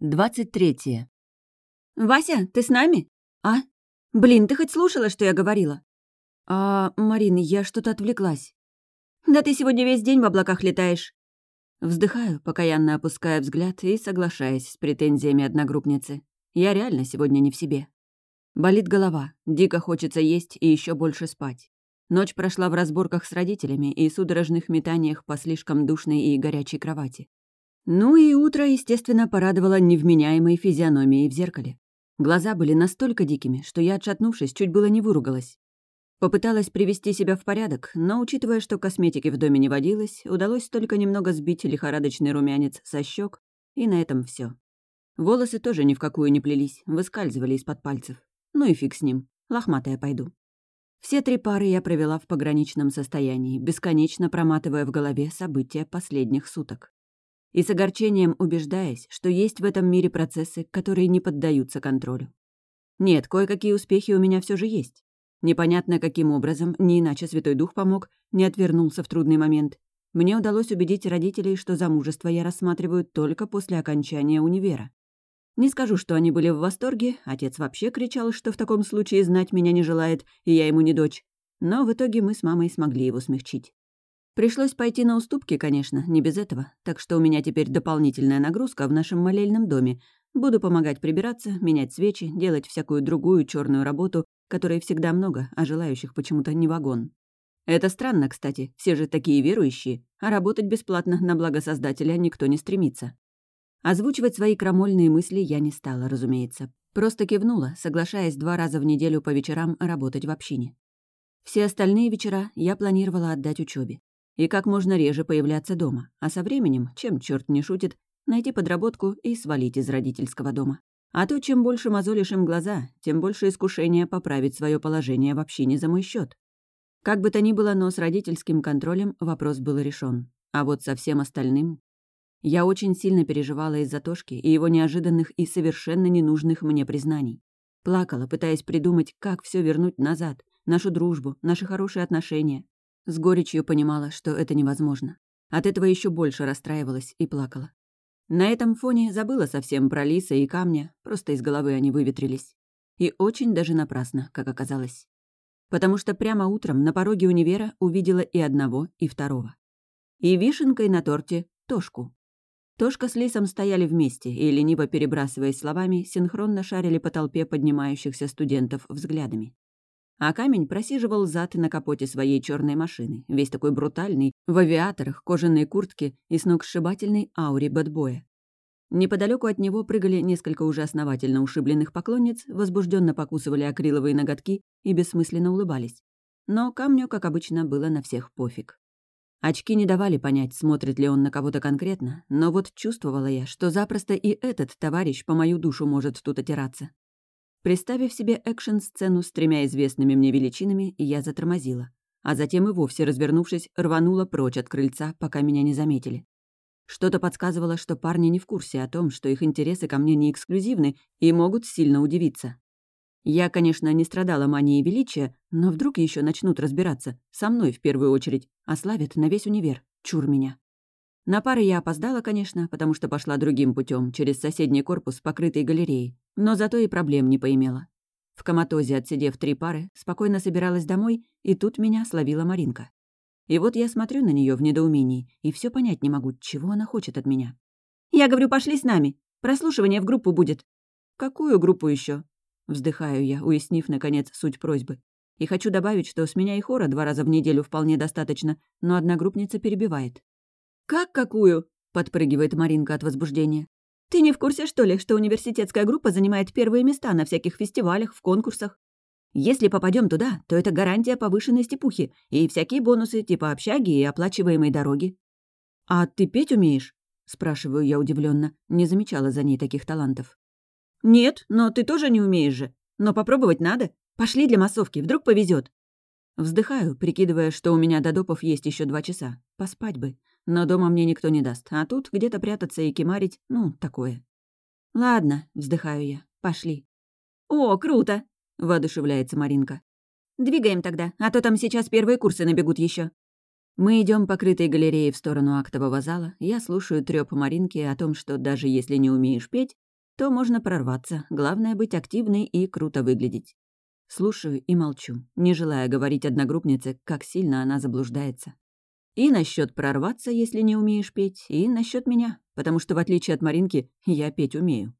23. «Вася, ты с нами? А? Блин, ты хоть слушала, что я говорила?» «А, Марин, я что-то отвлеклась». «Да ты сегодня весь день в облаках летаешь». Вздыхаю, покаянно опуская взгляд и соглашаясь с претензиями одногруппницы. Я реально сегодня не в себе. Болит голова, дико хочется есть и еще больше спать. Ночь прошла в разборках с родителями и судорожных метаниях по слишком душной и горячей кровати. Ну и утро, естественно, порадовало невменяемой физиономией в зеркале. Глаза были настолько дикими, что я, отшатнувшись, чуть было не выругалась. Попыталась привести себя в порядок, но, учитывая, что косметики в доме не водилось, удалось только немного сбить лихорадочный румянец со щек, и на этом все. Волосы тоже ни в какую не плелись, выскальзывали из-под пальцев. Ну и фиг с ним, лохматая пойду. Все три пары я провела в пограничном состоянии, бесконечно проматывая в голове события последних суток. И с огорчением убеждаясь, что есть в этом мире процессы, которые не поддаются контролю. Нет, кое-какие успехи у меня все же есть. Непонятно каким образом, не иначе Святой Дух помог, не отвернулся в трудный момент. Мне удалось убедить родителей, что замужество я рассматриваю только после окончания универа. Не скажу, что они были в восторге, отец вообще кричал, что в таком случае знать меня не желает, и я ему не дочь. Но в итоге мы с мамой смогли его смягчить. Пришлось пойти на уступки, конечно, не без этого, так что у меня теперь дополнительная нагрузка в нашем молельном доме. Буду помогать прибираться, менять свечи, делать всякую другую черную работу, которой всегда много, а желающих почему-то не вагон. Это странно, кстати, все же такие верующие, а работать бесплатно на благо Создателя никто не стремится. Озвучивать свои крамольные мысли я не стала, разумеется. Просто кивнула, соглашаясь два раза в неделю по вечерам работать в общине. Все остальные вечера я планировала отдать учебе И как можно реже появляться дома, а со временем, чем черт не шутит, найти подработку и свалить из родительского дома. А то, чем больше мозолишь им глаза, тем больше искушения поправить свое положение в общине за мой счет. Как бы то ни было, но с родительским контролем вопрос был решен. А вот со всем остальным я очень сильно переживала из-за Тошки и его неожиданных и совершенно ненужных мне признаний. Плакала, пытаясь придумать, как все вернуть назад, нашу дружбу, наши хорошие отношения. С горечью понимала, что это невозможно. От этого еще больше расстраивалась и плакала. На этом фоне забыла совсем про лиса и камня, просто из головы они выветрились. И очень даже напрасно, как оказалось. Потому что прямо утром на пороге универа увидела и одного, и второго. И вишенкой на торте — Тошку. Тошка с Лисом стояли вместе и, лениво перебрасываясь словами, синхронно шарили по толпе поднимающихся студентов взглядами. А камень просиживал зад на капоте своей черной машины, весь такой брутальный, в авиаторах, кожаной куртке и сногсшибательной ауре бэтбоя. Неподалеку от него прыгали несколько уже основательно ушибленных поклонниц, возбужденно покусывали акриловые ноготки и бессмысленно улыбались. Но камню, как обычно, было на всех пофиг. Очки не давали понять, смотрит ли он на кого-то конкретно, но вот чувствовала я, что запросто и этот товарищ по мою душу может тут отираться. Представив себе экшн-сцену с тремя известными мне величинами, я затормозила, а затем и вовсе, развернувшись, рванула прочь от крыльца, пока меня не заметили. Что-то подсказывало, что парни не в курсе о том, что их интересы ко мне не эксклюзивны и могут сильно удивиться. Я, конечно, не страдала манией величия, но вдруг еще начнут разбираться. Со мной в первую очередь. Ославят на весь универ. Чур меня. На пары я опоздала, конечно, потому что пошла другим путем через соседний корпус, покрытый галереей. Но зато и проблем не поимела. В коматозе, отсидев три пары, спокойно собиралась домой, и тут меня словила Маринка. И вот я смотрю на нее в недоумении и все понять не могу, чего она хочет от меня. «Я говорю, пошли с нами. Прослушивание в группу будет». «Какую группу еще? Вздыхаю я, уяснив, наконец, суть просьбы. И хочу добавить, что с меня и хора два раза в неделю вполне достаточно, но одногруппница перебивает. «Как какую?» — подпрыгивает Маринка от возбуждения. «Ты не в курсе, что ли, что университетская группа занимает первые места на всяких фестивалях, в конкурсах? Если попадем туда, то это гарантия повышенной степухи и всякие бонусы типа общаги и оплачиваемой дороги». «А ты петь умеешь?» — спрашиваю я удивленно, не замечала за ней таких талантов. «Нет, но ты тоже не умеешь же. Но попробовать надо. Пошли для массовки, вдруг повезет. Вздыхаю, прикидывая, что у меня до допов есть еще два часа. Поспать бы. Но дома мне никто не даст. А тут где-то прятаться и кемарить, ну, такое. «Ладно», — вздыхаю я, — «пошли». «О, круто!» — воодушевляется Маринка. «Двигаем тогда, а то там сейчас первые курсы набегут еще. Мы идем по крытой галерее в сторону актового зала. Я слушаю трёп Маринки о том, что даже если не умеешь петь, то можно прорваться. Главное — быть активной и круто выглядеть. Слушаю и молчу, не желая говорить одногруппнице, как сильно она заблуждается. И насчет прорваться, если не умеешь петь, и насчет меня, потому что, в отличие от Маринки, я петь умею.